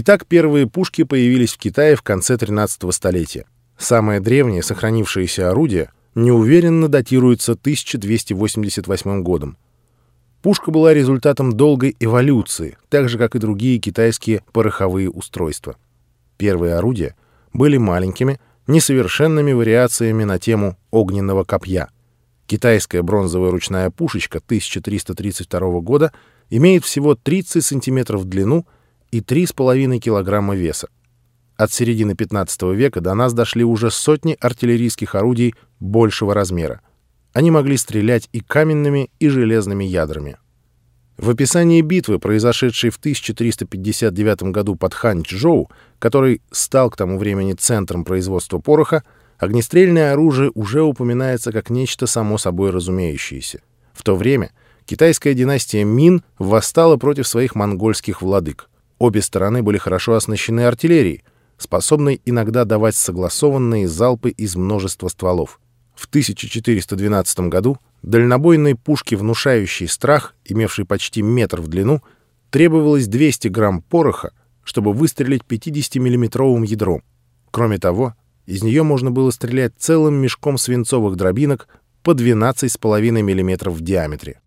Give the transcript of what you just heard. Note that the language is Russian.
Итак, первые пушки появились в Китае в конце 13 столетия. Самое древнее сохранившееся орудие неуверенно датируется 1288 годом. Пушка была результатом долгой эволюции, так же, как и другие китайские пороховые устройства. Первые орудия были маленькими, несовершенными вариациями на тему огненного копья. Китайская бронзовая ручная пушечка 1332 года имеет всего 30 см в длину и 3,5 кг веса. От середины 15 века до нас дошли уже сотни артиллерийских орудий большего размера. Они могли стрелять и каменными, и железными ядрами. В описании битвы, произошедшей в 1359 году под Ханчжоу, который стал к тому времени центром производства пороха, огнестрельное оружие уже упоминается как нечто само собой разумеющееся. В то время китайская династия Мин восстала против своих монгольских владык. Обе стороны были хорошо оснащены артиллерией, способной иногда давать согласованные залпы из множества стволов. В 1412 году дальнобойной пушке, внушающей страх, имевшей почти метр в длину, требовалось 200 грамм пороха, чтобы выстрелить 50-миллиметровым ядром. Кроме того, из нее можно было стрелять целым мешком свинцовых дробинок по 12,5 мм в диаметре.